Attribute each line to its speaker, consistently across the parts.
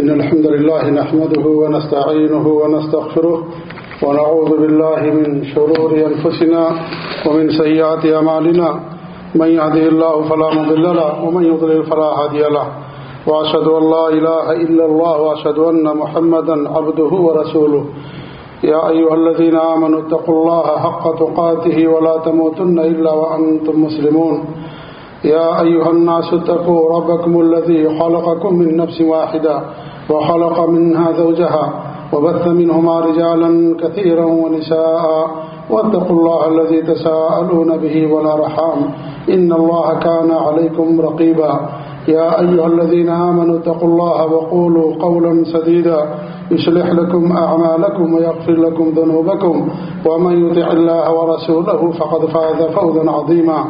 Speaker 1: إن الحمد لله نحمده ونستعينه ونستغفره ونعوذ بالله من شرور أنفسنا ومن سيئات أمالنا من يهده الله فلا مضل له ومن يضلل فلا هادي له. وأشهد أن لا إله إلا الله وأشهد أن محمدا عبده ورسوله. يا أيها الذين آمنوا اتقوا الله حق تقاته ولا تموتن إلا وأنتم مسلمون. يا أيها الناس اتقوا ربكم الذي خلقكم من نفس واحدة وخلق منها زوجها وبث منهما رجالا كثيرا ونساء واتقوا الله الذي تساءلون به ولا رحام إن الله كان عليكم رقيبا يا أيها الذين آمنوا اتقوا الله وقولوا قولا سديدا يصلح لكم أعمالكم ويغفر لكم ذنوبكم ومن يطع الله ورسوله فقد فاز فوزا عظيما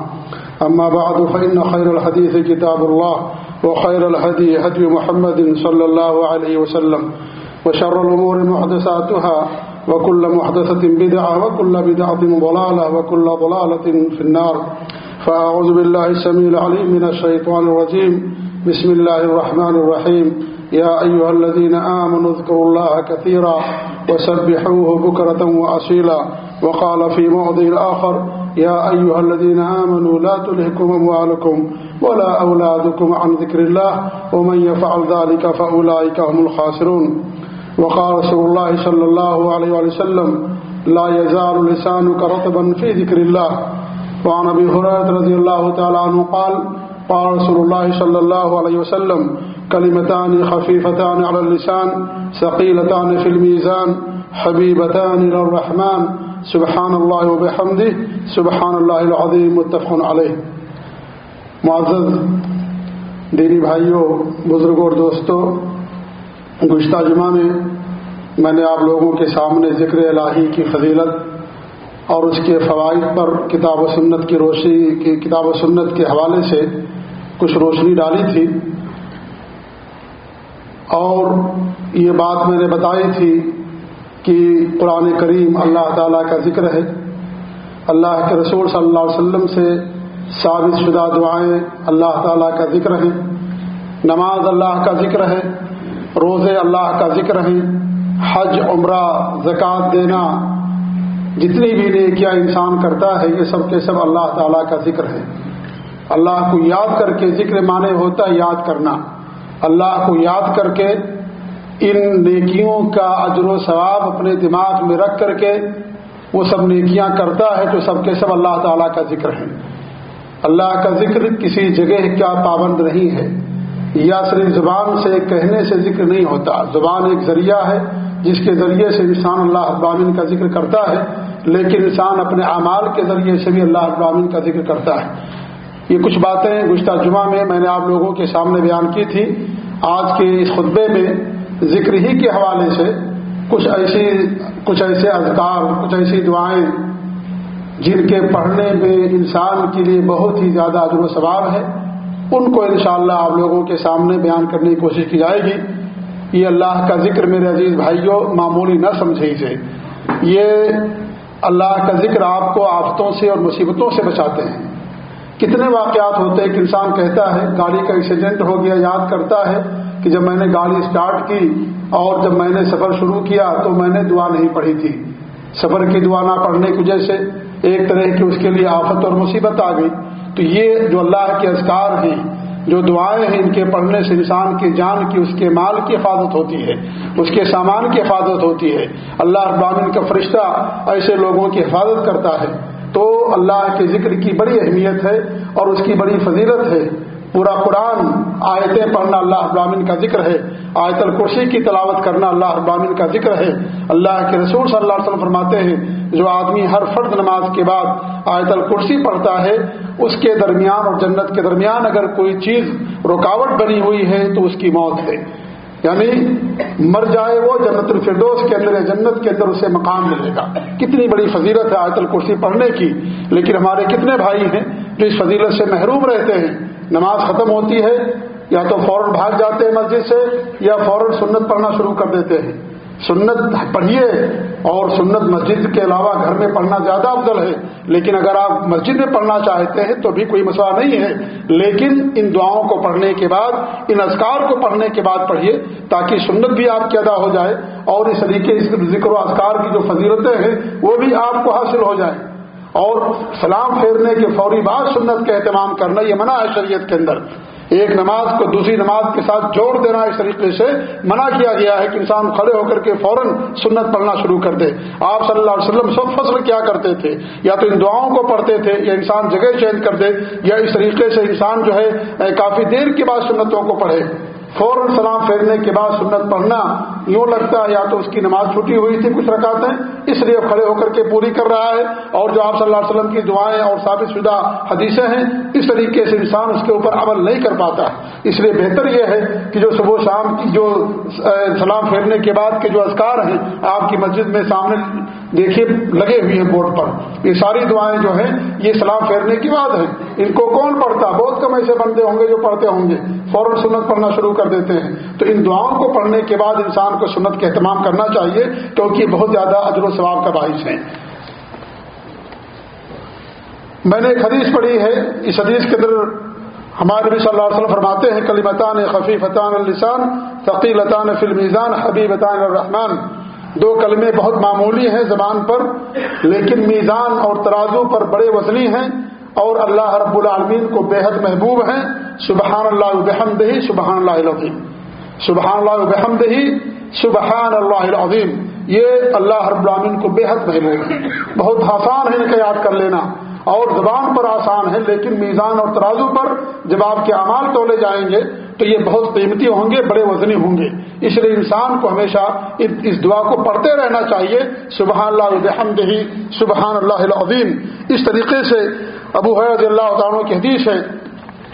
Speaker 1: أما بعد، فإن خير الحديث كتاب الله، وخير الهدي هدي محمد صلى الله عليه وسلم، وشر الأمور محدثاتها، وكل محدثة بدعة، وكل بدعة ضلالة، وكل ضلالة في النار. فأعوذ بالله السميع العليم من الشيطان الرجيم. بسم الله الرحمن الرحيم. يا أيها الذين آمنوا اذكروا الله كثيرا وسبحوه بكرة وأصيلا. وقال في موضع الآخر يا أيها الذين آمنوا لا تلهكم أموالكم ولا أولادكم عن ذكر الله ومن يفعل ذلك فأولئك هم الخاسرون. وقال رسول الله صلى الله عليه وسلم، لا يزال لسانك رطبا في ذكر الله. وعن أبي هريرة رضي الله تعالى عنه قال قال رسول الله صلى الله عليه وسلم، كلمتان خفيفتان على اللسان، ثقيلتان في الميزان، حبيبتان إلى الرحمن. سبحان الله وبحمده سبحان الله العظيم متفق عليه معزز، دینی بھائیوں بزرگوں اور دوستوں، گزشتہ جمعہ میں میں نے آپ لوگوں کے سامنے ذکر الہی کی فضیلت اور اس کے فوائد پر کتاب و سنت کی روشنی کی، کتاب و سنت کے حوالے سے کچھ روشنی ڈالی تھی اور یہ بات میں نے بتائی تھی کہ قرآن کریم اللہ تعالیٰ کا ذکر ہے۔ اللہ کے رسول صلی اللہ علیہ وسلم سے ثابت شدہ دعائیں اللہ تعالیٰ کا ذکر ہیں۔ نماز اللہ کا ذکر ہے، روزے اللہ کا ذکر ہیں۔ حج، عمرہ، زکوٰۃ دینا، جتنی بھی نیکیاں انسان کرتا ہے، یہ سب کے سب اللہ تعالیٰ کا ذکر ہے۔ اللہ کو یاد کر کے ذکر مانے ہوتا ہے یاد کرنا۔ اللہ کو یاد کر کے ان نیکیوں کا اجر و ثواب اپنے دماغ میں رکھ کر کے وہ سب نیکیاں کرتا ہے تو سب کے سب اللہ تعالیٰ کا ذکر ہے۔ اللہ کا ذکر کسی جگہ کیا پابند نہیں ہے۔ یا صرف زبان سے کہنے سے ذکر نہیں ہوتا۔ زبان ایک ذریعہ ہے جس کے ذریعے سے انسان اللہ ابامین کا ذکر کرتا ہے، لیکن انسان اپنے اعمال کے ذریعے سے بھی اللہ ابامین کا ذکر کرتا ہے۔ یہ کچھ باتیں گزشتہ جمعہ میں میں نے آپ لوگوں کے سامنے بیان کی تھی۔ آج کے اس خطبے میں ذکر ہی کے حوالے سے کچھ ایسی کچھ ایسے اذکار، کچھ ایسی دعائیں جن کے پڑھنے میں انسان کے لیے بہت ہی زیادہ عجر و ثواب ہے، ان کو انشاءاللہ اللہ آپ لوگوں کے سامنے بیان کرنے کی کوشش کی جائے گی۔ یہ اللہ کا ذکر میرے عزیز بھائیوں، معمولی نہ سمجھے اسے یہ اللہ کا ذکر آپ کو آفتوں سے اور مصیبتوں سے بچاتے ہیں۔ کتنے واقعات ہوتے ہیں کہ انسان کہتا ہے، گاڑی کا ایکسیڈنٹ ہو گیا، یاد کرتا ہے کہ جب میں نے گاڑی اسٹارٹ کی اور جب میں نے سفر شروع کیا تو میں نے دعا نہیں پڑھی تھی۔ سفر کی دعا نہ پڑھنے کی وجہ سے ایک طرح کی اس کے لیے آفت اور مصیبت آ گئی۔ تو یہ جو اللہ کے اذکار ہیں، جو دعائیں ہیں، ان کے پڑھنے سے انسان کی جان کی، اس کے مال کی حفاظت ہوتی ہے، اس کے سامان کی حفاظت ہوتی ہے۔ اللہ ابامن کا فرشتہ ایسے لوگوں کی حفاظت کرتا ہے۔ تو اللہ کے ذکر کی بڑی اہمیت ہے اور اس کی بڑی فضیلت ہے۔ پورا قرآن، آیتیں پڑھنا اللہ ابامن کا ذکر ہے، آیت الکرسی کی تلاوت کرنا اللہ ابامن کا ذکر ہے۔ اللہ کے رسول صلی اللہ علیہ وسلم فرماتے ہیں، جو آدمی ہر فرد نماز کے بعد آیت الکرسی پڑھتا ہے، اس کے درمیان اور جنت کے درمیان اگر کوئی چیز رکاوٹ بنی ہوئی ہے، تو اس کی موت ہے۔ یعنی مر جائے وہ، جنت الفردوس کے اندر جنت کے اندر اسے مقام ملے گا۔ کتنی بڑی فضیلت ہے آیت الکرسی پڑھنے کی۔ لیکن ہمارے کتنے بھائی ہیں جو اس فضیلت سے محروم رہتے ہیں؟ نماز ختم ہوتی ہے، یا تو فوراً بھاگ جاتے ہیں مسجد سے، یا فوراً سنت پڑھنا شروع کر دیتے ہیں۔ سنت پڑھیے اور سنت مسجد کے علاوہ گھر میں پڑھنا زیادہ افضل ہے۔ لیکن اگر آپ مسجد میں پڑھنا چاہتے ہیں تو بھی کوئی مسئلہ نہیں ہے۔ لیکن ان دعاؤں کو پڑھنے کے بعد، ان اذکار کو پڑھنے کے بعد پڑھیے تاکہ سنت بھی آپ کی ادا ہو جائے اور اس طریقے، اس ذکر و اذکار کی جو فضیلتیں ہیں، وہ بھی آپ کو حاصل ہو جائیں۔ اور سلام پھیرنے کے فوری بعد سنت کا اہتمام کرنا یہ منع ہے شریعت کے اندر۔ ایک نماز کو دوسری نماز کے ساتھ جوڑ دینا اس طریقے سے منع کیا گیا ہے کہ انسان کھڑے ہو کر کے فوراً سنت پڑھنا شروع کر دے۔ آپ صلی اللہ علیہ وسلم سب فصل کیا کرتے تھے؟ یا تو ان دعاؤں کو پڑھتے تھے یا انسان جگہ چینج کر دے، یا اس طریقے سے انسان جو ہے کافی دیر کے بعد سنتوں کو پڑھے۔ فوراً سلام پھیرنے کے بعد سنت پڑھنا، یوں لگتا ہے یا تو اس کی نماز چھٹی ہوئی تھی، کچھ رکعتیں، اس لیے کھڑے ہو کر کے پوری کر رہا ہے۔ اور جو آپ صلی اللہ علیہ وسلم کی دعائیں اور ثابت شدہ حدیثیں ہیں، اس طریقے سے انسان اس کے اوپر عمل نہیں کر پاتا۔ اس لیے بہتر یہ ہے کہ جو صبح شام کی جو سلام پھیرنے کے بعد کے جو اذکار ہیں، آپ کی مسجد میں سامنے دیکھیے، لگے ہوئے ہیں بورڈ پر۔ یہ ساری دعائیں جو ہیں، یہ سلام پھیرنے کی بات ہے ان کو کون پڑھتا؟ بہت کم ایسے بندے ہوں گے جو پڑھتے ہوں گے۔ فوراً سنت پڑھنا شروع کر دیتے ہیں۔ تو ان دعاؤں کو پڑھنے کے بعد انسان کو سنت کا اہتمام کرنا چاہیے، کیونکہ بہت زیادہ اجر و ثواب کا باعث ہیں۔ میں نے ایک حدیث پڑھی ہے۔ اس حدیث کے اندر ہمارے نبی صلی اللہ علیہ وسلم فرماتے ہیں کلیمتان خفیفتان السان فقیلتان فلمیزان حبیبتان الرحمان دو کلمے بہت معمولی ہیں زبان پر، لیکن میزان اور ترازو پر بڑے وزنی ہیں اور اللہ رب العالمین کو بے حد محبوب ہیں۔ سبحان اللہ بحمد ہی سبحان اللہ العظیم۔ سبحان اللہ بحمد ہی سبحان اللہ العظیم۔ یہ اللہ رب العالمین کو بے حد محبوب ہے بہت آسان ہے ان کا یاد کر لینا۔ اور زبان پر آسان ہے، لیکن میزان اور ترازو پر جب آپ کے اعمال تولے جائیں گے تو یہ بہت قیمتی ہوں گے، بڑے وزنی ہوں گے۔ اس لیے انسان کو ہمیشہ اس دعا کو پڑھتے رہنا چاہیے۔ سبحان اللہ الحمد سبحان اللہ العظیم۔ اس طریقے سے ابو حید اللہ تعالیٰ کی حدیث ہے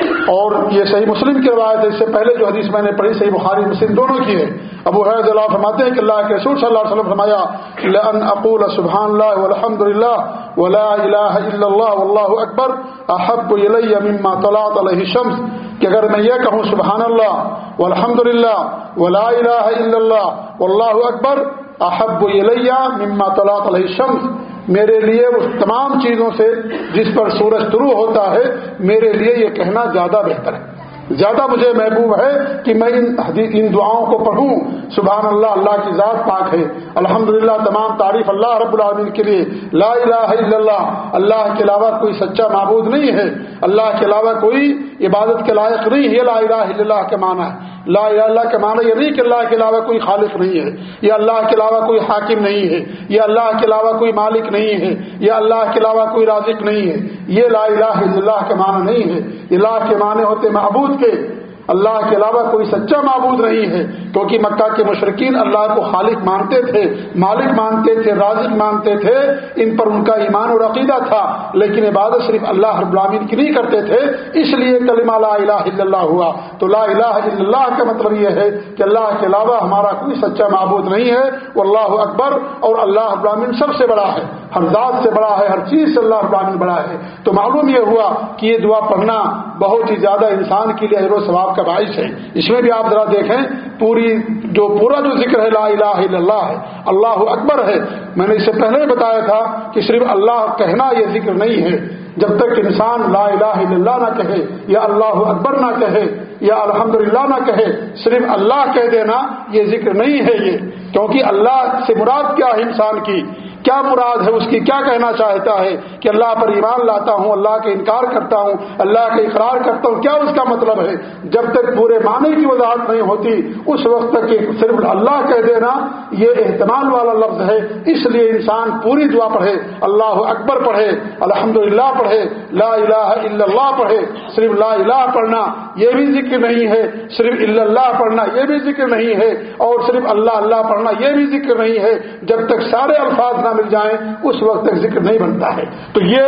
Speaker 1: اور یہ صحیح مسلم کی روایت ہے، اس سے پہلے جو حدیث میں نے پڑھی، صحیح بخاری، مسلم دونوں کی ہے۔ ابو حید اللہ فرماتے ہیں کہ اللہ کے رسول صلی اللہ علیہ وسلم فرمایا، لن اقول سبحان اللہ والحمد للہ ولا الہ الا اللہ واللہ اکبر، احب الی مما طلعت علیہ الشمس. کہ اگر میں یہ کہوں سبحان اللہ والحمد للہ ولا الہ الا اللہ واللہ اکبر، احب الیہ مما طلعت علیہ الشمس۔ میرے لیے اس تمام چیزوں سے جس پر سورج طرو ہوتا ہے، میرے لیے یہ کہنا زیادہ بہتر ہے۔ زیادہ مجھے محبوب ہے کہ میں ان ان دعاؤں کو پڑھوں سبحان اللہ اللہ کی ذات پاک ہے الحمد تمام تعریف اللہ رب العالمین کے لیے لا الہ الا اللہ اللہ کے علاوہ کوئی سچا معبود نہیں ہے اللہ کے علاوہ کوئی عبادت کے لائق نہیں ہے لا الہ الا اللہ کے معنی ہے لا الہ اللہ کے معنی یہ نہیں کہ اللہ کے علاوہ کوئی خالق نہیں ہے یا اللہ کے علاوہ کوئی حاکم نہیں ہے یا اللہ کے علاوہ کوئی مالک نہیں ہے یا اللہ کے علاوہ کوئی رازق نہیں ہے یہ لا الہ الا اللہ کے معنی نہیں ہے الہ کے معنی ہوتے معبود کے اللہ کے علاوہ کوئی سچا معبود نہیں ہے، کیونکہ مکہ کے مشرقین اللہ کو خالق مانتے تھے، مالک مانتے تھے، رازق مانتے تھے، ان پر ان کا ایمان اور عقیدہ تھا، لیکن عبادت صرف اللہ رب العالمین کی نہیں کرتے تھے، اس لیے کلمہ لا الہ الا اللہ ہوا۔ تو لا الہ الا اللہ کا مطلب یہ ہے کہ اللہ کے علاوہ ہمارا کوئی سچا معبود نہیں ہے وہ اللہ اکبر اور اللہ رب العالمین سب سے بڑا ہے۔ ہر ذات سے بڑا ہے، ہر چیز سے اللہ رب بڑا ہے۔ تو معلوم یہ ہوا کہ یہ دعا پڑھنا بہت ہی زیادہ انسان کے لیے اہر و ثواب کا باعث ہے۔ اس میں بھی آپ ذرا دیکھیں، پوری جو پورا جو ذکر ہے، لا الہ الا اللہ ہے، اللہ اکبر ہے۔ میں نے اس سے پہلے بتایا تھا کہ صرف اللہ کہنا یہ ذکر نہیں ہے۔ جب تک انسان لا الہ الا اللہ نہ کہے، یا اللہ اکبر نہ کہے، یا الحمد نہ کہے، صرف اللہ کہہ دینا یہ ذکر نہیں ہے یہ۔ کیونکہ اللہ سے مراد کیا ہے انسان کی؟ کیا مراد ہے اس کی؟ کیا کہنا چاہتا ہے کہ اللہ پر ایمان لاتا ہوں، اللہ کے انکار کرتا ہوں، اللہ کے اقرار کرتا ہوں؟ کیا اس کا مطلب ہے؟ جب تک پورے معنی کی وضاحت نہیں ہوتی، اس وقت تک صرف اللہ کہہ دینا، یہ اہتمام والا لفظ ہے۔ اس لیے انسان پوری دعا پڑھے، اللہ اکبر پڑھے الحمد للہ پڑھے، لا الہ الا اللہ پڑھے۔ صرف لا الہ پڑھنا یہ بھی ذکر نہیں ہے، صرف اللہ پڑھنا یہ بھی ذکر نہیں ہے اور صرف اللہ اللہ پڑھنا یہ بھی ذکر نہیں ہے۔ جب تک سارے الفاظ نہ مل جائیں اس وقت تک ذکر نہیں بنتا ہے۔ تو یہ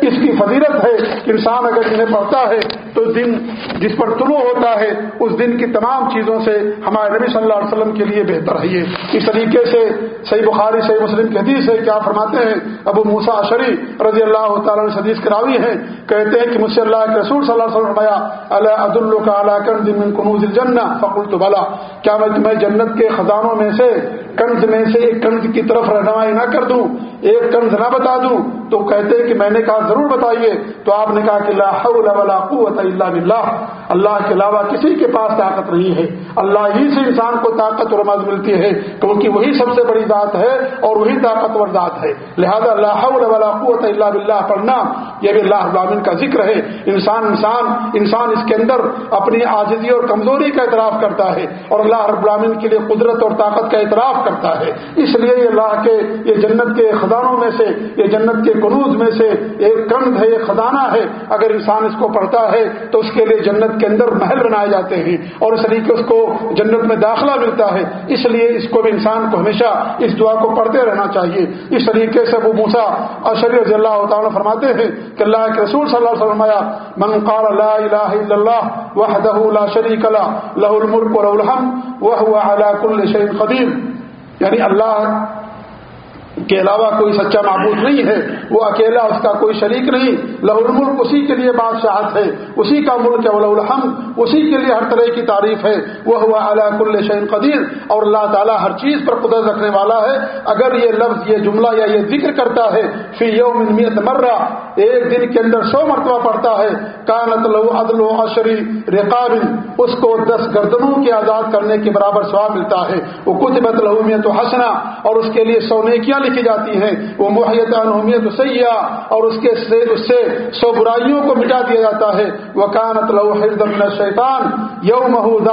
Speaker 1: اس کی فضیلت ہے۔ کہ انسان اگر انہیں پڑھتا ہے، تو دن جس پر طلوع ہوتا ہے، اس دن کی تمام چیزوں سے ہمارے نبی صلی اللہ علیہ وسلم کے لیے بہتر ہے۔ یہ اس طریقے سے صحیح بخاری، صحیح مسلم کی حدیث ہے۔ کیا فرماتے ہیں؟ ابو موسا شری رضی اللہ تعالیٰ حدیث کراوی ہیں کہتے ہیں کہ مجھ سے اللہ کے رسول صلی اللہ علیہ وسلم اللہ عد اللہ کا اللہ کر دن کنوز الجنہ؟ فقل تو بلا، کیا میں تمہیں جنت کے خزانوں میں سے کنز میں سے ایک کنز کی طرف رہنمائی نہ کر دوں، ایک کنز نہ بتا دوں تو کہتے کہ میں نے کہا ضرور بتائیے، تو آپ نے کہا کہ لا حول ولا قوت الا باللہ۔ اللہ کے علاوہ کسی کے پاس طاقت نہیں ہے۔ اللہ ہی سے انسان کو طاقت اور مدد ملتی ہے، کیونکہ وہی سب سے بڑی ذات ہے اور وہی طاقتور ذات ہے۔ لہذا اللہ حول ولا قوت الا باللہ پڑھنا، یہ بھی اللہ ابامن کا ذکر ہے۔ انسان انسان انسان اس کے اندر اپنی آزادی اور کمزوری کا اعتراف کرتا ہے اور اللہ رب العالمین کے لیے قدرت اور طاقت کا اعتراف کرتا ہے۔ اس لیے یہ اللہ کے، یہ جنت کے خزانوں میں سے، یہ جنت کے قروض میں سے ایک کند ہے یہ خزانہ ہے۔ اگر انسان اس کو پڑھتا ہے تو اس کے لیے جنت کے اندر محل بنائے جاتے ہیں اور اس طریقے اس کو جنت میں داخلہ ملتا ہے۔ اس لیے اس کو بھی انسان کو ہمیشہ اس دعا کو پڑھتے رہنا چاہیے۔ اس طریقے سے وہ موسا اشری رضی اللہ تعالیٰ فرماتے ہیں کہ اللہ کے رسول صلی اللہ علیہ وسلم من قال لا الہ الا اللہ وحدہ لا شریک له له الملک وله الحمد وهو على كل شيء قدیر. یعنی اللہ کے علاوہ کوئی سچا معبود نہیں ہے، وہ اکیلا اس کا کوئی شریک نہیں۔ لہ الملک اسی کے لیے بادشاہت ہے، اسی کا ملک ہے الحمد، اسی کے لیے ہر طرح کی تعریف ہے۔ وہ ہوا اللہ کل شعین قدیر، اور اللہ تعالیٰ ہر چیز پر قدرت رکھنے والا ہے۔ اگر یہ لفظ، یہ جملہ یا یہ ذکر کرتا ہے پھر یوم مرہ، ایک دن کے اندر سو مرتبہ پڑتا ہے۔ کانت لو عدل و عشری رقاب، اس کو دس گردنوں کے آزاد کرنے کے برابر سواب ملتا ہے۔ وہ کچھ بت لہومیت و حسنا اور اس کے لیے سو نیکیاں لکھی جاتی ہیں۔ وہ محیط انہومیت سیاح اور اس کے سے اس سے سو برائیوں کو مٹا دیا جاتا ہے۔ وہ کانت لو شیطان یو محود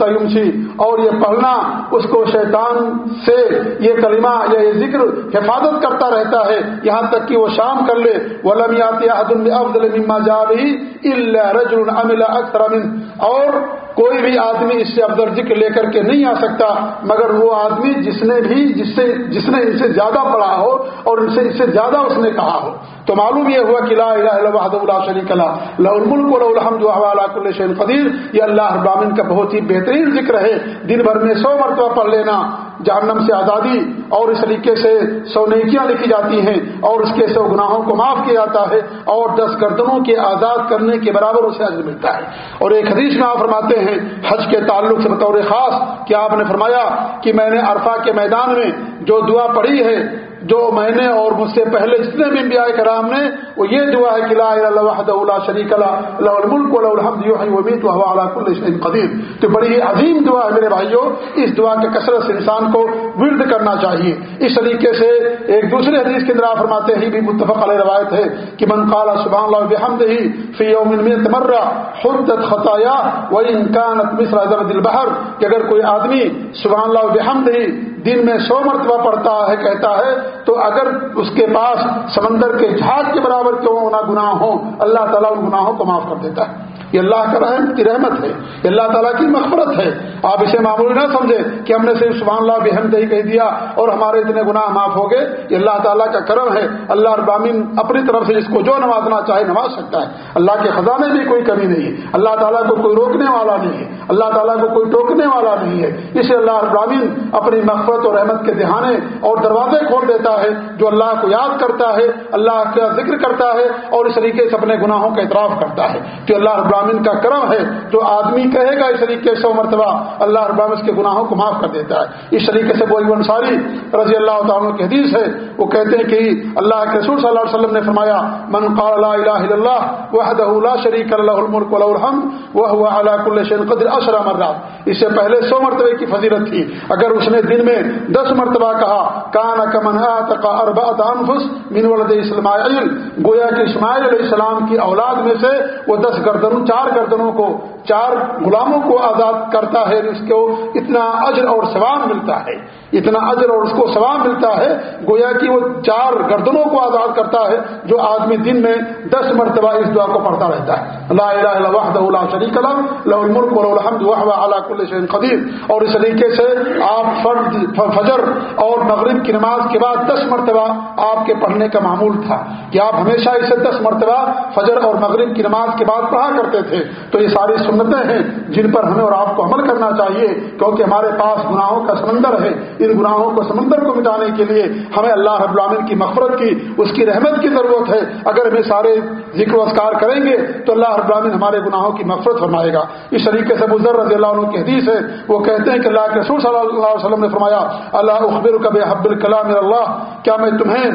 Speaker 1: یمسی اور یہ پڑھنا اس کو شیطان سے یہ کلمہ یا یہ ذکر حفاظت کرتا رہتا ہے۔ یہاں تک کہ وہ شام کر لے۔ وہ لمیات افضل مما جاری اللہ رجل عمل اکثر من۔ اور کوئی بھی آدمی اس سے افضل ذکر لے کر کے نہیں آ سکتا، مگر وہ آدمی جس نے بھی جس سے، جس نے ان سے زیادہ پڑھا ہو اور ان سے اس سے زیادہ اس نے کہا ہو۔ تو معلوم یہ ہوا کہ لا الہ الا وحد اللہ شریک اللہ لہ الملک و الحمد وعلا کل شیء قدیر۔ یہ اللہ ابامن کا بہت ہی بہترین ذکر ہے۔ دن بھر میں سو مرتبہ پڑھ لینا۔ جہنم سے آزادی اور اس طریقے سے سو نیکیاں لکھی جاتی ہیں اور اس کے سو گناہوں کو معاف کیا جاتا ہے اور دس گردنوں کے آزاد کرنے کے برابر اسے عزم ملتا ہے۔ اور ایک حدیث میں آپ فرماتے ہیں، حج کے تعلق سے بطور خاص، کہ آپ نے فرمایا کہ میں نے عرفہ کے میدان میں جو دعا پڑھی ہے جو میں نے اور مجھ سے پہلے جتنے بھی انبیاء کرام نے، وہ یہ دعا ہے کہ لا الہ الا شریک لا له الملک الحمد، یحیی ویمیت وهو على كل قدیر. تو بڑی عظیم دعا ہے میرے بھائیوں اس دعا کے کثرت سے انسان کو ورد کرنا چاہیے۔ اس طریقے سے ایک دوسرے حدیث کے اندر فرماتے ہیں بھی متفق علیہ روایت ہے کہ من قال سبحان اللہ بحمدہ فی یوم من تمرہ حدت خطایا وان كانت مثل زبد البحر، کہ اگر کوئی آدمی سبحان اللہ بحمدہ دن میں سو مرتبہ پڑھتا ہے، کہتا ہے تو اگر اس کے پاس سمندر کے جھاگ کے برابر کیوں نہ گناہ ہو اللہ تعالیٰ ان گناہوں کو معاف کر دیتا ہے۔ یہ اللہ کا رحم کی رحمت ہے، یہ اللہ تعالیٰ کی مغفرت ہے۔ آپ اسے معمولی نہ سمجھے کہ ہم نے صرف سبحان اللہ بحمد ہی کہہ دیا اور ہمارے اتنے گناہ معاف ہو گئے۔ یہ اللہ تعالیٰ کا کرم ہے۔ اللہ ابامین اپنی طرف سے جس کو جو نوازنا چاہے نواز سکتا ہے۔ اللہ کے خزانے میں کوئی کمی نہیں ہے۔ اللہ تعالیٰ کو کوئی روکنے والا نہیں ہے۔ اللہ تعالیٰ کو کوئی ٹوکنے والا نہیں ہے۔ اسے اللہ ابامین اپنی مغفرت اور رحمت کے دہانے اور دروازے کھول دیتا ہے، جو اللہ کو یاد کرتا ہے، اللہ کا ذکر کرتا ہے اور اس طریقے سے اپنے گناہوں کا اعتراف کرتا ہے۔ کہ اللہ ابراہین العالمین کا کرم ہے جو آدمی کہے گا اس طریقے سے مرتبہ اللہ ابراہین کے گناہوں کو معاف کر دیتا ہے۔ اس طریقے سے وہ انصاری رضی اللہ تعالیٰ کی حدیث ہے۔ وہ کہتے ہیں کہ اللہ کے رسول صلی اللہ علیہ وسلم نے فرمایا، من قال لا الہ الا اللہ وحدہ لا شریک له الملک وله الحمد وهو على كل شيء قدر عشر مرات۔ اس سے پہلے سو مرتبے کی فضیلت تھی۔ اگر اس نے دن میں دس مرتبہ کہا کانا کمن تقا اربعۃ انفس من ولد اسماعیل گویا کہ اسماعیل علیہ السلام کی اولاد میں سے وہ دس گردنوں چار گردنوں کو چار غلاموں کو آزاد کرتا ہے اس کو اتنا اجر اور ثواب ملتا ہے، اتنا اجر اور اس کو ثواب ملتا ہے، گویا کہ وہ چار گردنوں کو آزاد کرتا ہے جو آدمی دن میں دس مرتبہ اس دعا کو پڑھتا رہتا ہے۔ لا الہ الا وحدہ لا شریک الملک الحمد وهو على كل شيء قدیر۔ اور اس طریقے سے آپ فرد، فجر اور مغرب کی نماز کے بعد دس مرتبہ آپ کے پڑھنے کا معمول تھا۔ کہ آپ ہمیشہ اسے دس مرتبہ فجر اور مغرب کی نماز کے بعد پڑھا کرتے تھے، تو یہ ساری سنتیں ہیں جن پر ہمیں اور آپ کو عمل کرنا چاہیے، کیونکہ ہمارے پاس گناہوں کا سمندر ہے۔ ان گناہوں کو سمندر کو مٹانے کے لیے ہمیں اللہ رب العالمین کی مفرت کی، اس کی رحمت کی ضرورت ہے۔ اگر ہمیں سارے ذکر و اسکار کریں گے تو اللہ رب العالمین ہمارے گناہوں کی مفرت فرمائے گا۔ اس طریقے سے بزر رضی اللہ عنہ کی حدیث ہے، وہ کہتے ہیں کہ اللہ کے رسول صلی اللہ علیہ وسلم نے فرمایا، اللہ اخبر کب حب الکلام اللہ کیا میں تمہیں،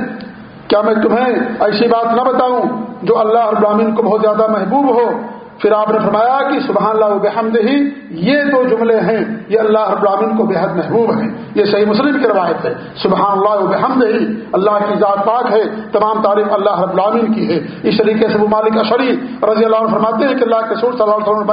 Speaker 1: کیا میں تمہیں ایسی بات نہ بتاؤں جو اللہ رب العالمین کو بہت زیادہ محبوب ہو؟ پھر آپ نے فرمایا کہ سبحان اللہ بحمد ہی یہ دو جملے ہیں، یہ اللہ رب العالمین کو بےحد محبوب ہیں۔ یہ صحیح مسلم کی روایت ہے۔ سبحان اللہ بحمد ہی اللہ کی ذات پاک ہے، تمام تعریف اللہ رب العالمین کی ہے۔ اس طریقے سے وہ مالک اشری رضی اللہ عنہ فرماتے ہیں کہ اللہ کے سور صلی اللہ علیہ وسلم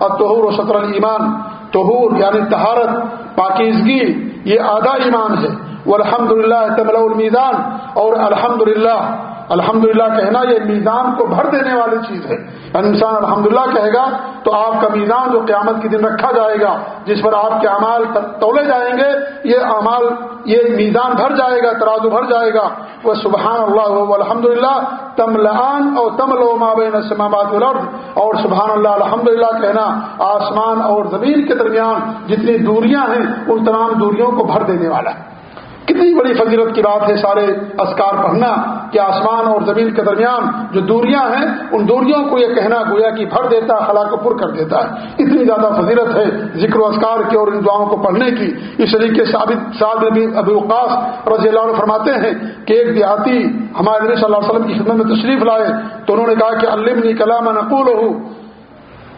Speaker 1: اب توہور و شطر المان توہور یعنی تہارت پاکیزگی، یہ آدھا ایمان ہے۔ وہ الحمد للہ تمل المیزان اور الحمد للہ الحمد کہنا یہ میزان کو بھر دینے والی چیز ہے۔ یعنی انسان الحمد کہے گا تو آپ کا میزان جو قیامت کے دن رکھا جائے گا، جس پر آپ کے اعمال تولے جائیں گے، یہ اعمال، یہ میزان بھر جائے گا، ترازو بھر جائے گا۔ وہ سبحان اللہ الحمد للہ تم لان اور تم لو مابین سماباد الرد اور سبحان اللہ الحمد کہنا، آسمان اور زمین کے درمیان جتنی دوریاں ہیں، ان تمام دوریوں کو بھر دینے والا ہے۔ کتنی بڑی فضیلت کی بات ہے سارے اسکار پڑھنا کہ آسمان اور زمین کے درمیان جو دوریاں ہیں، ان دوریوں کو یہ کہنا گویا کہ بھر دیتا خلا کو پر کر دیتا ہے۔ اتنی زیادہ فضیلت ہے ذکر و اسکار کی اور ان دعاؤں کو پڑھنے کی۔ اس طریقے سے ابی اوقاس رضی اللہ عنہ فرماتے ہیں کہ ایک دیہاتی ہمارے نبی صلی اللہ علیہ وسلم کی خدمت میں تشریف لائے تو انہوں نے کہا کہ علمنی کلام نقول ہوں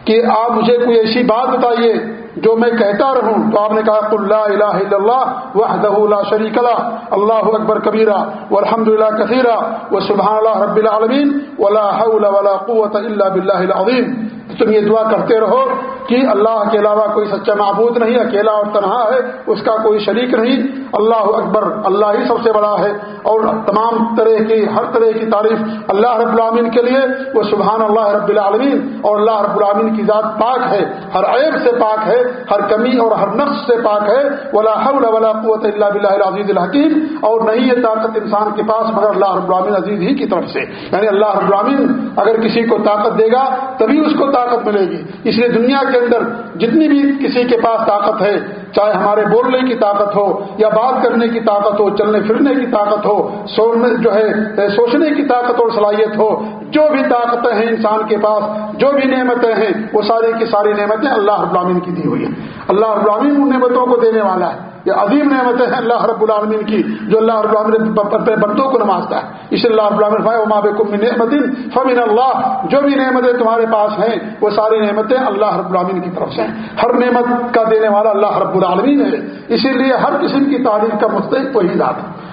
Speaker 1: کہ آپ مجھے کوئی ایسی بات بتائیے جو میں کہتا رہوں تو آپ نے کہا قل الہ الا اللہ وحدہ لا شریک اللہ اللہ اکبر کبیرہ والحمد للہ کثیرہ، وسبحان اللہ رب العالمین، ولا حول ولا قوت الا باللہ العظیم۔ تم یہ دعا کرتے رہو کہ اللہ کے علاوہ کوئی سچا معبود نہیں، اکیلا اور تنہا ہے، اس کا کوئی شریک نہیں۔ اللہ اکبر، اللہ ہی سب سے بڑا ہے۔ اور تمام طرح کی، ہر طرح کی تعریف اللہ رب العامین کے لیے، وہ سبحان اللہ رب العالمین۔ اور اللہ رب العامین کی ذات پاک ہے۔ ہر عیب سے پاک ہے، ہر کمی اور ہر نقص سے پاک ہے۔ ولا حول ولا قوت اللہ بلّہ العزیز الحکیم۔ اور نہیں یہ طاقت انسان کے پاس، مگر اللہ رب العامین عزیز ہی کی طرف سے۔ یعنی اللہ رب العامین اگر کسی کو طاقت دے گا، تبھی اس کو طاقت ملے گی۔ اس لیے دنیا کے اندر جتنی بھی کسی کے پاس طاقت ہے، چاہے ہمارے بولنے کی طاقت ہو یا بات کرنے کی طاقت ہو، چلنے پھرنے کی طاقت ہو سونے جو ہے سوچنے کی طاقت اور صلاحیت ہو، جو بھی طاقتیں ہیں انسان کے پاس، جو بھی نعمتیں ہیں، وہ ساری کی ساری نعمتیں اللہ ابراہین کی دی ہوئی ہیں۔ اللہ ابراہین ان نعمتوں کو دینے والا ہے۔ یہ عظیم نعمتیں ہیں اللہ رب العالمین کی، جو اللہ رب العالمین اپنے بندوں کو نمازتا ہے۔ اس اللہ رب العالمین نعمت فمن اللہ جو بھی نعمتیں تمہارے پاس ہیں، وہ ساری نعمتیں اللہ رب العالمین کی طرف سے ہیں۔ ہر نعمت کا دینے والا اللہ رب العالمین ہے۔ اسی لیے ہر قسم کی تعریف کا مستحق وہی ذات ہے۔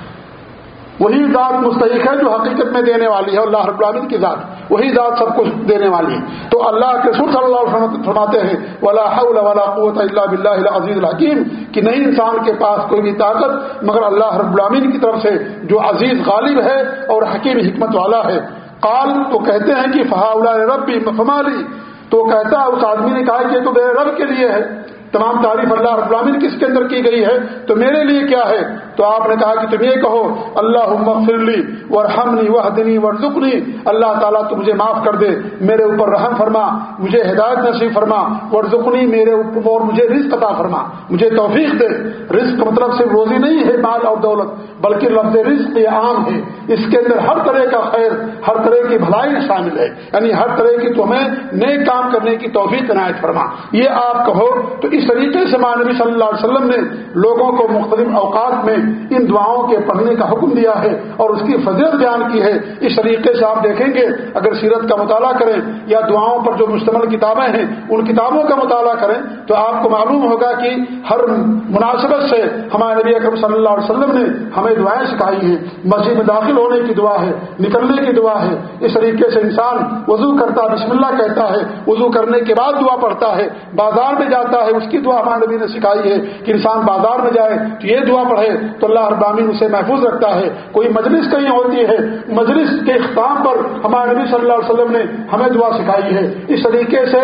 Speaker 1: وہی ذات مستحق ہے جو حقیقت میں دینے والی ہے اللہ رب العالمین کی ذات، وہی ذات سب کچھ دینے والی ہے۔ تو اللہ کے سر صلی اللہ علیہ وسلم فرماتے ہیں، ولا حول ولا قوت الا باللہ العزیز الحکیم کہ نہیں انسان کے پاس کوئی بھی طاقت، مگر اللہ رب العالمین کی طرف سے جو عزیز غالب ہے اور حکیم حکمت والا ہے۔ قال، تو کہتے ہیں کہ فہا اللہ ربی فمالی تو کہتا ہے اس آدمی نے کہا کہ تو میرے رب کے لیے ہے۔ تمام تعریف اللہ رب العالمین کس کے اندر کی گئی ہے؟ تو میرے لیے کیا ہے؟ تو آپ نے کہا کہ تم یہ کہو اللہ فرلی ورحمنی وحدنی ورزقنی اللہ تعالیٰ تو مجھے معاف کر دے، میرے اوپر رحم فرما، مجھے ہدایت نصیب فرما ورزقنی میرے اوپر اور مجھے رزق عطا فرما، مجھے توفیق دے۔ رزق مطلب صرف روزی نہیں ہے مال اور دولت، بلکہ لفظ رزق یہ عام ہے۔ اس کے اندر ہر طرح کا خیر، ہر طرح کی بھلائی شامل ہے۔ یعنی ہر طرح کی تمہیں نئے کام کرنے کی توفیق عنایت فرما۔ یہ آپ کہو تو اس طریقے سے مانبی صلی اللہ علیہ وسلم نے لوگوں کو مختلف اوقات میں ان دعاؤں کے پڑھنے کا حکم دیا ہے اور اس کی فضیت بیان کی ہے۔ اس طریقے سے آپ دیکھیں گے، اگر سیرت کا مطالعہ کریں یا دعاؤں پر جو مشتمل کتابیں ہیں، ان کتابوں کا مطالعہ کریں تو آپ کو معلوم ہوگا کہ ہر مناسبت سے ہمارے نبی اکرم صلی اللہ علیہ وسلم نے ہمیں دعائیں سکھائی ہیں۔ مسجد میں داخل ہونے کی دعا ہے، نکلنے کی دعا ہے۔ اس طریقے سے انسان وضو کرتا، بسم اللہ کہتا ہے۔ وضو کرنے کے بعد دعا پڑھتا ہے، بازار میں جاتا ہے، اس کی دعا ہمارے نبی نے سکھائی ہے کہ انسان بازار میں جائے تو یہ دعا پڑھے تو اللہ ابامین اسے محفوظ رکھتا ہے۔ کوئی مجلس کہیں ہوتی ہے، مجلس کے اختتام پر ہمارے نبی صلی اللہ علیہ وسلم نے ہمیں دعا سکھائی ہے۔ اس طریقے سے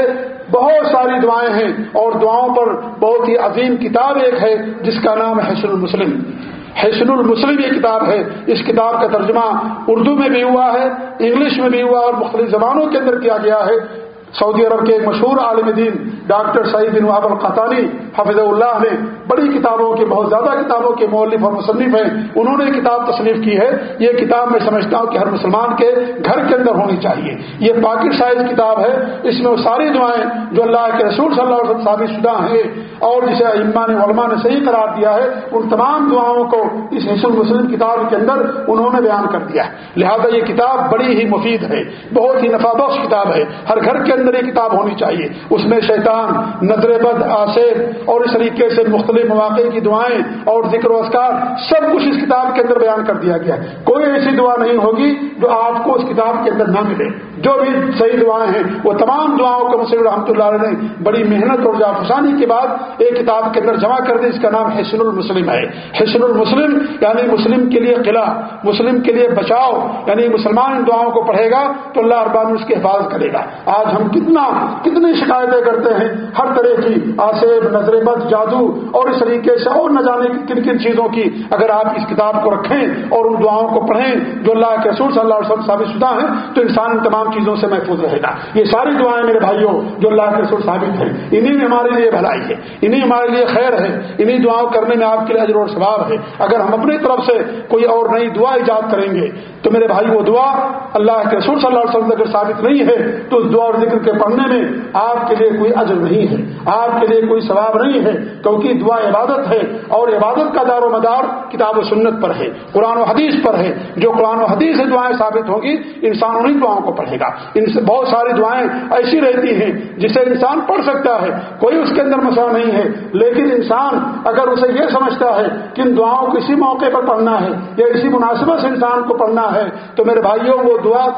Speaker 1: بہت ساری دعائیں ہیں اور دعاؤں پر بہت ہی عظیم کتاب ایک ہے جس کا نام ہے حسن المسلم۔ حسن المسلم یہ کتاب ہے۔ اس کتاب کا ترجمہ اردو میں بھی ہوا ہے، انگلش میں بھی ہوا اور مختلف زبانوں کے اندر کیا گیا ہے۔ سعودی عرب کے ایک مشہور عالم دین ڈاکٹر سعید بن واب القطانی حفظ اللہ نے بڑی کتابوں کے، بہت زیادہ کتابوں کے مولف اور مصنف ہیں۔ انہوں نے کتاب تصنیف کی ہے۔ یہ کتاب میں سمجھتا ہوں کہ ہر مسلمان کے گھر کے اندر ہونی چاہیے۔ یہ پاکٹ سائز کتاب ہے۔ اس میں وہ ساری دعائیں جو اللہ کے رسول صلی اللہ علیہ وسلم ثابت شدہ ہیں اور جسے اما نے، علماء نے صحیح قرار دیا ہے، ان تمام دعاؤں کو اس حص المسلم کتاب کے اندر انہوں نے بیان کر دیا ہے۔ لہذا یہ کتاب بڑی ہی مفید ہے۔ بہت ہی نفع بخش کتاب ہے۔ ہر گھر کے اندر یہ کتاب ہونی چاہیے۔ اس میں شیطان، نظر بد، آصف اور اس طریقے سے مختلف مواقع کی دعائیں اور ذکر و اسکار سب کچھ اس کتاب کے اندر بیان کر دیا گیا۔ ہے کوئی ایسی دعا نہیں ہوگی جو آپ کو اس کتاب کے اندر نہ ملے۔ جو بھی صحیح دعائیں ہیں، وہ تمام دعاؤں کو مسلم رحمۃ اللہ علیہ نے بڑی محنت اور جافسانی کے بعد ایک کتاب کے اندر جمع کر دی۔ اس کا نام حسن المسلم ہے۔ حسن المسلم یعنی مسلم کے لیے قلعہ، مسلم کے لیے بچاؤ یعنی مسلمان ان دعاؤں کو پڑھے گا تو اللہ اربان اس کی حفاظت کرے گا۔ آج ہم کتنا کتنی شکایتیں کرتے ہیں؟ ہر طرح کی آصف نظر بد جادو اور اس طریقے سے اور نہ جانے کن کن چیزوں کی اگر آپ اس کتاب کو رکھیں اور ان دعاؤں کو پڑھیں جو اللہ کے رسول صلی اللہ علیہ وسلم ثابت شدہ ہیں، تو انسان ان تمام چیزوں سے محفوظ رہے گا۔ یہ ساری دعائیں میرے بھائیوں جو اللہ کے رسول ثابت ہیں۔ انہیں میں ہمارے لیے بھلائی ہے۔ انہیں ہمارے لیے خیر ہے۔ انہیں دعاؤں کرنے میں آپ کے لیے اجر و ثواب ہے۔ اگر ہم اپنی طرف سے کوئی اور نئی دعا ایجاد کریں گے، تو میرے بھائی وہ دعا اللہ کے رسول صلی اللہ علیہ وسلم اگر ثابت نہیں ہے، تو اس دعا اور ذکر کے پڑھنے میں آپ کے لیے کوئی اجر نہیں ہے۔ آپ کے لیے کوئی ثواب نہیں ہے، کیونکہ دعا عبادت ہے اور عبادت کا دار و مدار کتاب و سنت پر ہے، قرآن و حدیث پر ہے۔ جو قرآن و حدیث سے دعائیں ثابت ہوگی انسان انہیں دعاؤں کو پڑھے گا۔ ان سے بہت ساری دعائیں ایسی رہتی ہیں جسے انسان پڑھ سکتا ہے۔ کوئی اس کے اندر مسئلہ نہیں ہے، لیکن انسان اگر اسے یہ سمجھتا ہے کہ ان دعاؤں کو اسی موقع پر پڑھنا ہے یا اسی مناسبت سے انسان کو پڑھنا ہے، تو میرے بھائیوں، وہ دعا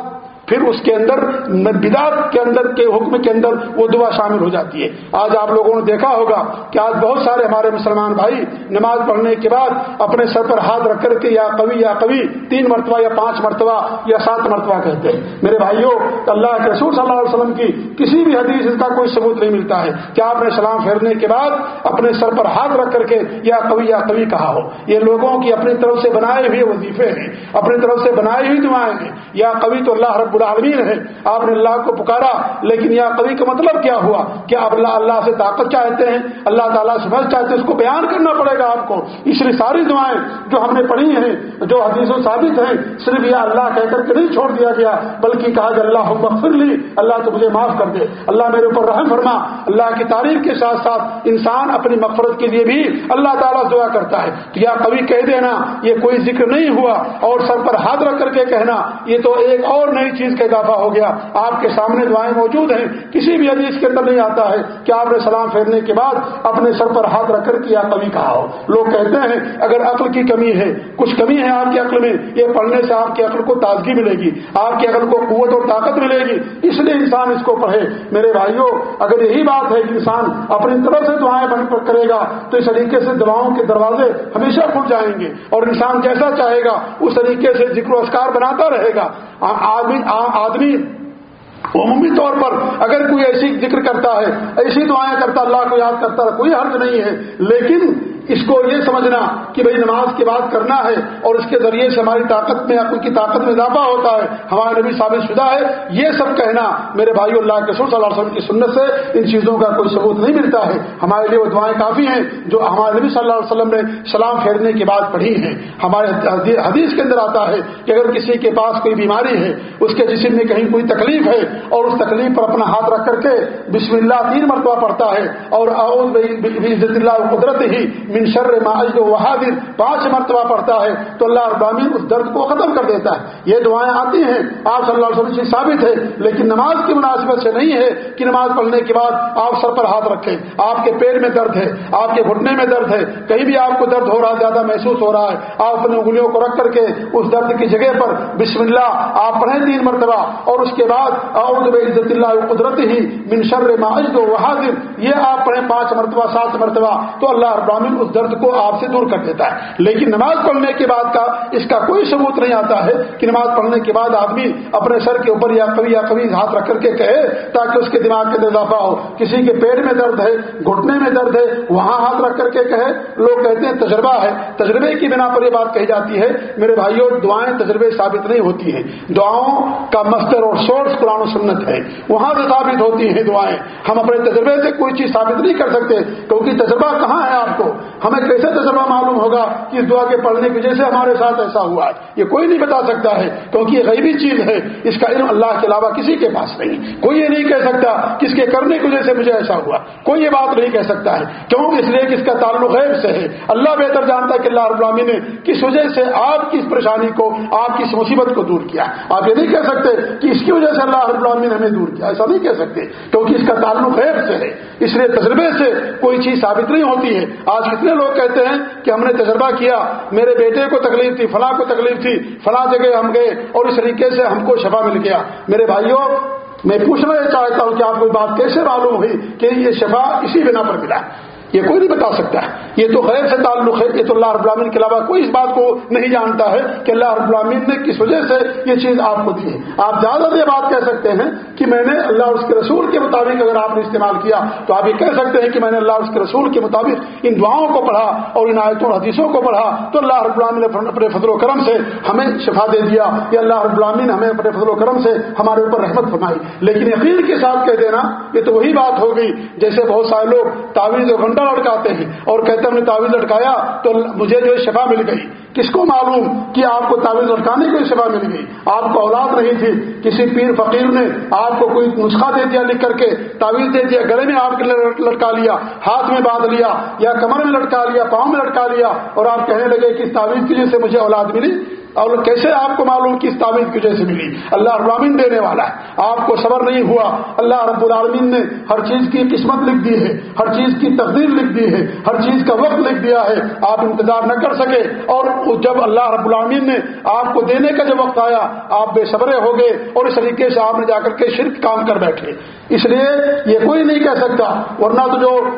Speaker 1: پھر اس کے اندر بدعت کے اندر کے حکم کے اندر وہ دعا شامل ہو جاتی ہے۔ آج آپ لوگوں نے دیکھا ہوگا کہ آج بہت سارے ہمارے مسلمان بھائی نماز پڑھنے کے بعد اپنے سر پر ہاتھ رکھ کر کے یا کبھی یا کبھی تین مرتبہ یا پانچ مرتبہ یا سات مرتبہ کہتے ہیں۔ میرے بھائیوں، اللہ کے رسول صلی اللہ علیہ وسلم کی کسی بھی حدیث اس کا کوئی ثبوت نہیں ملتا ہے کیا آپ نے سلام پھیرنے کے بعد اپنے سر پر ہاتھ رکھ کر کے یا کبھی یا کبھی کہا ہو۔ یہ لوگوں کی اپنی طرف سے بنائے ہوئے وظیفے ہیں، اپنی طرف سے بنائی ہوئی دعائیں ہیں۔ یا کبھی تو اللہ رب العالمین ہے آپ نے اللہ کو پکارا، لیکن یا کبھی کا مطلب کیا ہوا؟ کہ آپ اللہ اللہ سے طاقت چاہتے ہیں، اللہ تعالیٰ سے بس چاہتے ہیں، اس کو بیان کرنا پڑے گا آپ کو۔ اس لیے ساری دعائیں جو ہم نے پڑھی ہیں، جو حدیث و ثابت ہیں، صرف یہ اللہ کہہ کر کے نہیں چھوڑ دیا گیا، بلکہ کہا کہ اللہ مغفر لی، اللہ تو مجھے معاف کر دے۔ اللہ میرے اوپر رحم فرما۔ اللہ کی تعریف کے ساتھ ساتھ انسان اپنی مغفرت کے لیے بھی اللہ تعالیٰ دعا کرتا ہے۔ تو یا کبھی کہہ دینا، یہ کوئی ذکر نہیں ہوا۔ اور سر پر ہاتھ رکھ کر کے کہنا، یہ تو ایک اور نئی چیز چیز کا اضافہ ہو گیا۔ آپ کے سامنے دعائیں موجود ہیں۔ کسی بھی حدیث کے اندر نہیں آتا ہے کہ آپ نے سلام پھیرنے کے بعد اپنے سر پر ہاتھ رکھ کر کیا، کبھی کہا ہو۔ لوگ کہتے ہیں، اگر عقل کی کمی ہے، کچھ کمی ہے آپ کی عقل میں، یہ پڑھنے سے آپ کی عقل کو تازگی ملے گی، آپ کی عقل کو قوت اور طاقت ملے گی۔ اس لیے انسان اس کو پڑھے۔ میرے بھائیوں، اگر یہی بات ہے کہ انسان اپنی طرف سے دعائیں بن پر کرے گا، تو اس طریقے سے دعاؤں کے دروازے ہمیشہ کھل جائیں گے۔ اور انسان جیسا چاہے گا، اس طریقے سے ذکر و اسکار بناتا رہے گا۔ آدمی آدمی۔ عمومی طور پر اگر کوئی ایسی ذکر کرتا ہے، ایسی دعائیں کرتا، اللہ کو یاد کرتا ہے کوئی حرض نہیں ہے۔ لیکن اس کو یہ سمجھنا کہ بھائی نماز کی بات کرنا ہے اور اس کے ذریعے سے ہماری طاقت میں عقل کی طاقت میں اضافہ ہوتا ہے ہمارا نبی ثابت شدہ ہے، یہ سب کہنا میرے بھائی اللہ کے صلی اللہ علیہ وسلم کی سنت سے ان چیزوں کا کوئی ثبوت نہیں ملتا ہے۔ ہمارے لیے وہ دعائیں کافی ہیں جو ہمارے نبی صلی اللہ علیہ وسلم نے سلام پھیرنے کے بعد پڑھی ہیں۔ ہمارے حدیث کے اندر آتا ہے کہ اگر کسی کے پاس کوئی بیماری ہے، اس کے جسم میں کہیں کوئی تکلیف ہے اور اس تکلیف پر اپنا ہاتھ رکھ کر کے بسم اللہ تین مرتبہ پڑھتا ہے اور عزت اللہ قدرت ہی من شر وحادر پانچ مرتبہ پڑھتا ہے تو اللہ ابامین اس درد کو ختم کر دیتا ہے۔ یہ دعائیں آتی ہیں، آپ صلی اللہ علیہ وسلم سے ثابت ہے لیکن نماز کی مناسبت سے نہیں ہے کہ نماز پڑھنے کے بعد آپ سر پر ہاتھ رکھیں۔ آپ کے پیر میں درد ہے، آپ کے گھٹنے میں درد ہے، کہیں بھی آپ کو درد ہو رہا، زیادہ محسوس ہو رہا ہے، آپ اپنی انگلیوں کو رکھ کر کے اس درد کی جگہ پر بسم اللہ آپ پڑھیں تین مرتبہ۔ اور اس کے بعد، اعوذ عزت اللہ قدرت ہی من شر ما و وحادر یہ آپ پڑھیں پانچ مرتبہ، سات مرتبہ تو اللہ ابراہین اس درد کو آپ سے دور کر دیتا ہے۔ لیکن نماز پڑھنے کے بعد کا اس کا کوئی ثبوت نہیں آتا ہے کہ نماز پڑھنے کے بعد آدمی اپنے سر کے اوپر یا کبھی یا کبھی ہاتھ رکھ کر کے کہے تاکہ اس کے دماغ کے اضافہ ہو۔ کسی کے پیٹ میں درد ہے، گھٹنے میں درد ہے، وہاں ہاتھ رکھ کر کے کہے۔ لوگ کہتے ہیں تجربہ ہے۔ تجربے کی بنا پر یہ بات کہی جاتی ہے، میرے بھائیوں دعائیں تجربے ثابت نہیں ہوتی ہیں۔ دعاؤں کا مستر اور سورس قرآن و سنت ہے۔ وہاں سے ثابت ہوتی ہیں دعائیں۔ ہم اپنے تجربے سے کوئی چیز ثابت نہیں کر سکتے، کیونکہ تجربہ کہاں ہے آپ کو؟ ہمیں کیسے تجربہ معلوم ہوگا کہ اس دعا کے پڑھنے کی وجہ سے ہمارے ساتھ ایسا ہوا ہے؟ یہ کوئی نہیں بتا سکتا ہے، کیونکہ یہ غیبی چیز ہے۔ اس کا علم اللہ کے علاوہ کسی کے پاس نہیں۔ کوئی یہ نہیں کہہ سکتا کہ اس کے کرنے کی وجہ سے مجھے ایسا ہوا کوئی یہ بات نہیں کہہ سکتا ہے، کیوں؟ اس لیے کہ اس کا تعلق غیب سے ہے۔ اللہ بہتر جانتا ہے کہ اللہ رب نے کس وجہ سے آپ کی اس پریشانی کو، آپ کی اس مصیبت کو دور کیا۔ آپ یہ نہیں کہہ سکتے کہ اس کی وجہ سے اللہ رب العالمین نے ہمیں دور کیا۔ ایسا نہیں کہہ سکتے، کیونکہ اس کا تعلق غیب سے ہے۔ اس لیے تجربے سے کوئی چیز ثابت نہیں ہوتی ہے۔ آج کتنے لوگ کہتے ہیں کہ ہم نے تجربہ کیا، میرے بیٹے کو تکلیف تھی، فلاں کو تکلیف تھی، فلاں جگہ ہم گئے اور اس طریقے سے ہم کو شفا مل گیا۔ میرے بھائیوں، میں پوچھنا یہ چاہتا ہوں کہ آپ کو بات کیسے معلوم ہوئی کہ یہ شفا اسی بنا پر ملا؟ یہ کوئی نہیں بتا سکتا ہے یہ تو غیر سے تعلق ہے، یہ تو اللہ رب العالمین کے علاوہ کوئی اس بات کو نہیں جانتا ہے کہ اللہ رب العالمین نے کس وجہ سے یہ چیز آپ کو دی ہے۔ آپ زیادہ یہ بات کہہ سکتے ہیں کہ میں نے اللہ اور اس کے رسول کے مطابق اگر آپ نے استعمال کیا تو آپ یہ کہہ سکتے ہیں کہ میں نے اللہ اور اس کے رسول کے مطابق ان دعاؤں کو پڑھا اور ان آیتوں اور حدیثوں کو پڑھا تو اللہ رب العالمین نے اپنے فضل و کرم سے ہمیں شفا دے دیا۔ یا اللہ رب العالمین نے ہمیں اپنے فضل و کرم سے ہمارے اوپر رحمت فرمائی۔ لیکن یقین کے ساتھ کہہ دینا، یہ تو وہی بات ہوگی جیسے بہت سارے لوگ تعویذ و گھنٹہ لڑکاتے ہیں؟ اور کہتے ہم نے تعویذ لٹکایا تو مجھے جو شفا مل گئی۔ کس کو معلوم کہ آپ کو تعویذ لٹکانے کی شفا مل گئی؟ آپ کو اولاد نہیں تھی، کسی پیر فقیر نے آپ کو کوئی نسخہ دے دیا لکھ کر کے، تعویذ دے دیا، گلے میں آپ کے لٹکا لیا، ہاتھ میں باندھ لیا یا کمر میں لٹکا لیا، پاؤں میں لٹکا لیا اور آپ کہنے لگے کہ تعویذ کی وجہ سے مجھے اولاد ملی؟ اور کیسے آپ کو معلوم کی اس تعویذ کی وجہ سے ملی؟ اللہ العالمین دینے والا ہے۔ آپ کو صبر نہیں ہوا۔ اللہ رب العالمین نے ہر چیز کی قسمت لکھ دی ہے، ہر چیز کی تقدیر لکھ دی ہے، ہر چیز کا وقت لکھ دیا ہے۔ آپ انتظار نہ کر سکے۔ اور جب اللہ رب العالمین نے آپ کو دینے کا جب وقت آیا، آپ بے صبرے ہو گئے اور اس طریقے سے آپ نے جا کر کے شرک کام کر بیٹھے۔ اس لیے یہ کوئی نہیں کہہ سکتا، ورنہ تو جو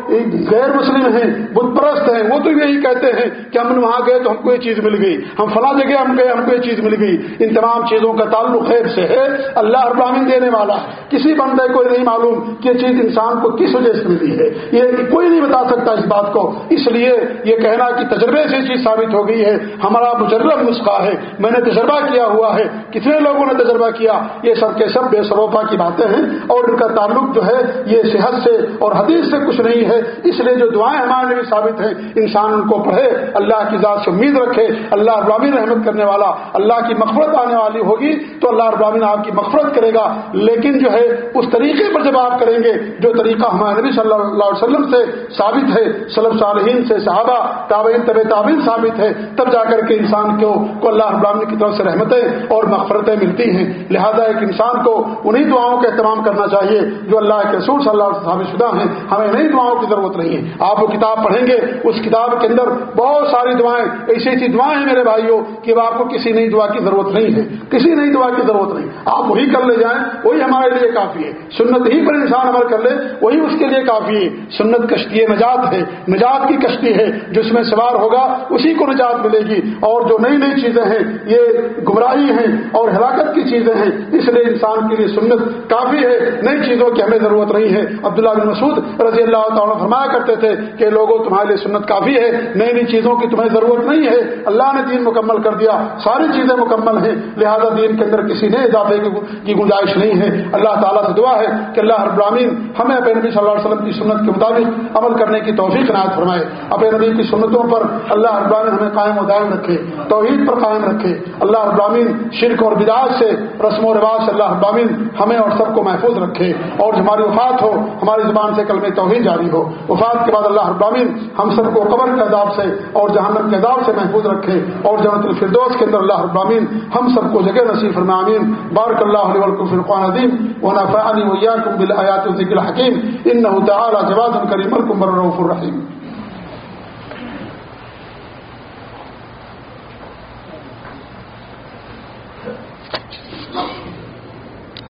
Speaker 1: غیر مسلم ہیں، بت پرست ہیں، وہ تو یہی کہتے ہیں کہ ہم وہاں گئے تو ہم کو یہ چیز مل گئی۔ ہم فلاں جگہ ہم گئے ہم کو یہ چیز مل گئی۔ ان تمام چیزوں کا تعلق خیر سے ہے۔ اللہ ابراہین دینے والا کسی بندے کو نہیں معلوم کہ یہ چیز انسان کو کس وجہ سے ملی ہے۔ یہ کوئی نہیں بتا سکتا اس بات کو۔ اس لیے یہ کہنا کہ تجربے سے چیز ثابت ہو گئی ہے۔ ہمارا مجرب نسخہ ہے۔ میں نے تجربہ کیا ہوا ہے۔ کتنے لوگوں نے تجربہ کیا؟ یہ سب کے سب بے سروپا کی باتیں ہیں۔ اور ان کا تعلق جو ہے، یہ صحت سے اور حدیث سے کچھ نہیں ہے۔ اس لیے جو دعائیں ہمارے لیے ثابت ہیں، انسان ان کو پڑھے، اللہ کی ذات سے امید رکھے، اللہ ابراہین رحمت کرنے والا اللہ کی مغفرت آنے والی ہوگی تو اللہ ابراہین آپ کی مغفرت کرے گا۔ لیکن جو ہے، اس طریقے پر جب آپ کریں گے، جو طریقہ ہمارے نبی صلی اللہ علیہ وسلم سے ثابت ہے صلب صالحین سے صحابہ، تابعین طب تعبین ثابت ہے، تب جا کر کے انسان کو کو اللہ ابراہین کی طرف سے رحمتیں اور مغفرتیں ملتی ہیں۔ لہذا ایک انسان کو انہی دعاؤں کا اہتمام کرنا چاہیے جو اللہ کے رسول صلی اللہ علیہ ثابت شدہ ہیں۔ ہمیں نئی دعاؤں کی ضرورت نہیں ہے۔ آپ وہ کتاب پڑھیں گے، اس کتاب کے اندر بہت ساری دعائیں، ایسی ایسی دعائیں ہیں میرے بھائیوں، کہ آپ کو کسی نئی دعا کی ضرورت نہیں ہے۔ کسی نئی دعا کی ضرورت نہیں۔ آپ وہی کر لے جائیں، وہی ہمارے لیے کافی ہے۔ سنت ہی پر انسان عمل کر لے، وہی اس کے لیے کافی ہے۔ سنت کشتی نجات ہے، نجات کی کشتی ہے، جس میں سوار ہوگا، اسی کو نجات ملے گی۔ اور جو نئی نئی چیزیں ہیں، یہ گمراہی ہیں اور ہلاکت کی چیزیں ہیں، اس لیے انسان کے لیے سنت کافی ہے۔ نئی چیزوں کی ہمیں ضرورت نہیں ہے۔ عبداللہ بن مسعود رضی اللہ تعالیٰ فرمایا کرتے تھے کہ لوگوں، تمہارے لیے سنت کافی ہے، نئی نئی چیزوں کی تمہیں ضرورت نہیں ہے۔ اللہ نے دین مکمل کر دیا۔ ساری چیزیں مکمل ہیں، لہذا دین کے اندر کسی نے اضافے کی گنجائش نہیں ہے۔ اللہ تعالیٰ سے دعا ہے کہ اللہ ابراہین ہمیں اپنے نبی صلی اللہ علیہ وسلم کی سنت کے مطابق عمل کرنے کی توفیق عنایت فرمائے۔ اپنے نبی کی سنتوں پر اللہ ابراہین ہمیں قائم و دائم رکھے، توحید پر قائم رکھے۔ اللہ ابراہین شرک اور بداج سے رسم و رواج سے اللہ ابراہین ہمیں اور سب کو محفوظ رکھے۔ اور ہماری وفات ہو، ہماری زبان سے کلم توحید جاری ہو۔ وفات کے بعد اللہ ابراہین ہم سب کو قبر کے عذاب سے اور جہنم کے عذاب سے محفوظ رکھے اور جنت الفردوس کے اندر اللہ ابراہین ہم سب کو جگہ نصیب فرمامین بارک اللہ علیہ ولکم فرقان عظیم و نفعنی ویاکم بالآیات ذکر الحکیم۔ انہو تعالی جواد کریم الکم الرحیم۔